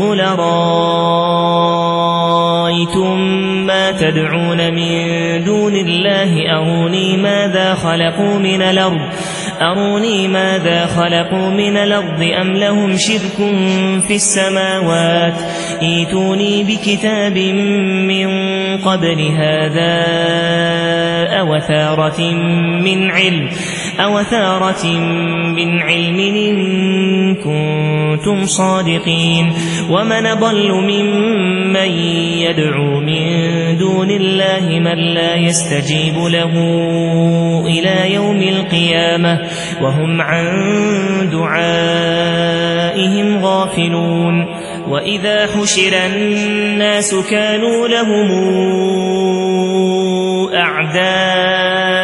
قل رأيتم ما تدعون من دون الله؟ أروني ماذا خلقوا من الأرض؟ أروني ماذا خلقوا من الأرض؟ أم لهم شرك في السماوات؟ إيتوني بكتاب من قبل هذا أوثارة من علم؟ أوثارة من علم إن كنتم صادقين. ومن ضل ممن يدعو من دون الله من لا يستجيب له إلى يوم القيامة. وهم عن دعائهم غافلون. وإذا حشر الناس كانوا لهم أعداء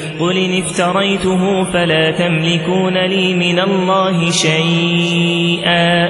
قل إن افتريته فلا تملكون لي من الله شيئا.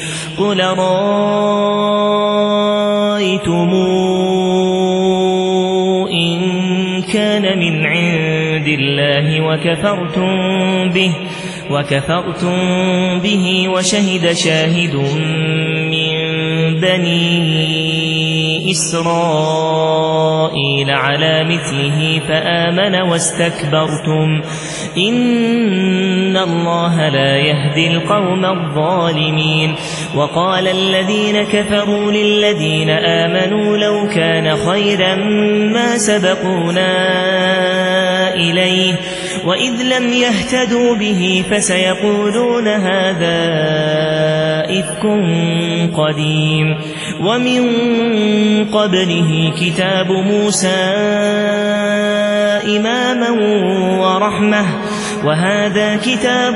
قل رأيتم إن كان من عند الله وكفرتم به وكفرتم به وشهد شاهد من بني إسرائيل على مثله فآمن واستكبرتم. إن الله لا يهدي القوم الظالمين. وقال الذين كفروا للذين آمنوا لو كان خيرا ما سبقونا إليه. وإذ لم يهتدوا به فسيقولون هذا إفك قديم. ومن قبله كتاب موسى إماما ورحمة وهذا كتاب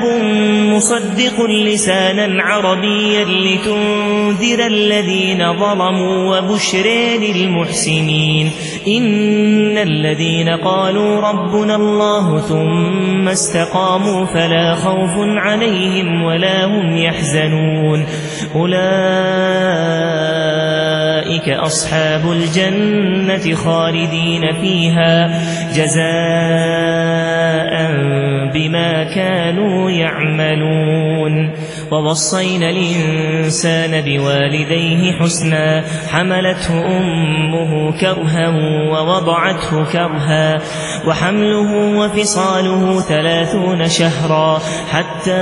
مصدق لسانا عربيا لتنذر الذين ظلموا وبشر للمحسنين. إن الذين قالوا ربنا الله ثم استقاموا فلا خوف عليهم ولا هم يحزنون. أولئك أصحاب الجنة خالدين فيها. جزاء بما كانوا يعملون. ووصينا الإنسان بوالديه حسنا حملته أمه كرها ووضعته كرها وحمله وفصاله ثلاثون شهرا حتى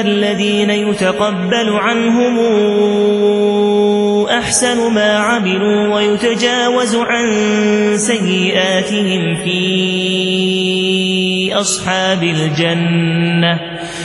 الذين يتقبل عنهم أحسن ما عملوا ويتجاوز عن سيئاتهم في أصحاب الجنة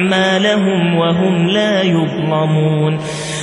أعمالهم وهم لا يظلمون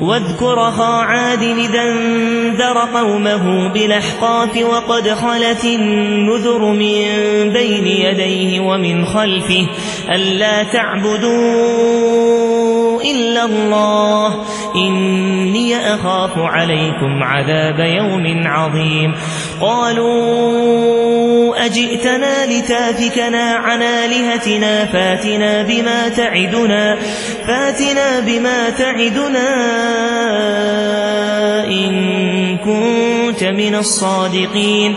واذكر عاد إذا انذر قومه بالأحقاف وقد خلت النذر من بين يديه ومن خلفه ألا تعبدوا إلا الله. إني أخاف عليكم عذاب يوم عظيم. قالوا أجئتنا لتافكنا عن آلهتنا فاتنا بما تعدنا فاتنا بما تعدنا إن كنت من الصادقين.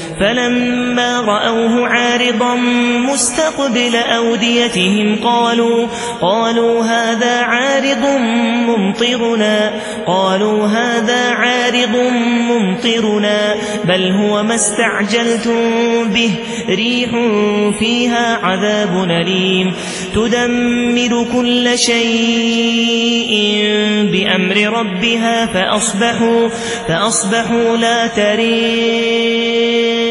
فلما رأوه عارضا مستقبل أوديتهم قالوا قالوا هذا عارض ممطرنا قالوا هذا عارض ممطرنا بل هو ما استعجلتم به ريح فيها عذاب أليم. تدمر كل شيء بأمر ربها فأصبحوا, فأصبحوا لا تري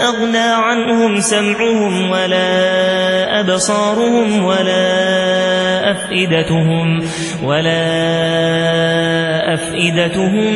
أغنى عنهم سمعهم ولا أبصارهم ولا أفئدتهم ولا أفئدتهم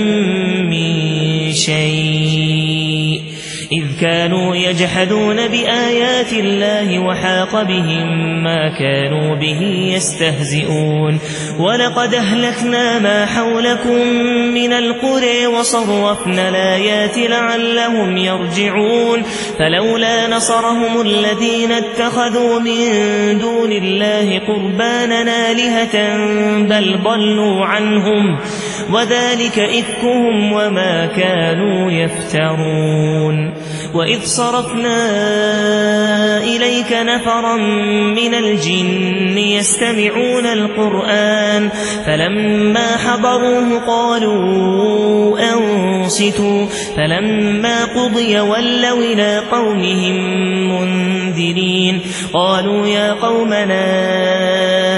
من شيء إذ كانوا يجحدون بآيات الله وحاق بهم ما كانوا به يستهزئون. ولقد أهلكنا ما حولكم من القرى وصرفنا الآيات لعلهم يرجعون. فلولا نصرهم الذين اتخذوا من دون الله قربانا آلهة بل ضلوا عنهم. وذلك إفكهم وما كانوا يفترون. وإذ صرفنا إليك نفرا من الجن يستمعون القرآن فلما حضروه قالوا أنصتوا فلما قضي ولوا إلى قومهم منذرين. قالوا يا قومنا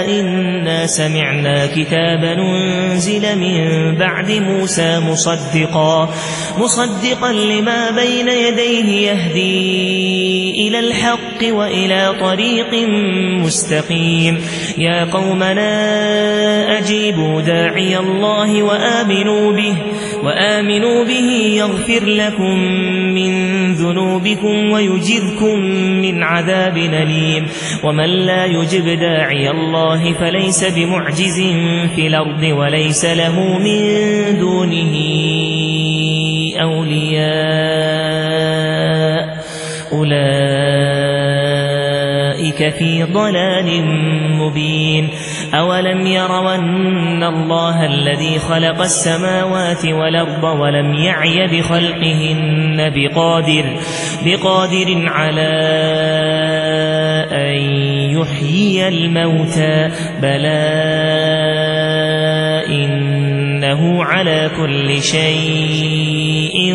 إنا سمعنا كتابا ننزل من بعد موسى مصدقا مصدقا لما بين يديه يهدي إلى الحق وإلى طريق مستقيم. يا قومنا أجيبوا داعي الله وآمنوا به وآمنوا به يغفر لكم من ذنوبكم ويجركم من عذاب أليم. ومن لا يجب داعي الله فليس بمعجز في الأرض وليس له من دونه أولياء. أولئك في ضلال مبين. أولم يروا أن الله الذي خلق السماوات والأرض ولم يعي بخلقهن بقادر, بقادر على أن يحيي الموتى بلى إنه على كل شيء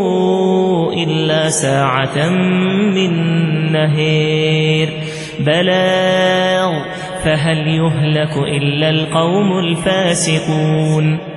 إلا ساعة من نهير. بلاغ فهل يهلك إلا القوم الفاسقون؟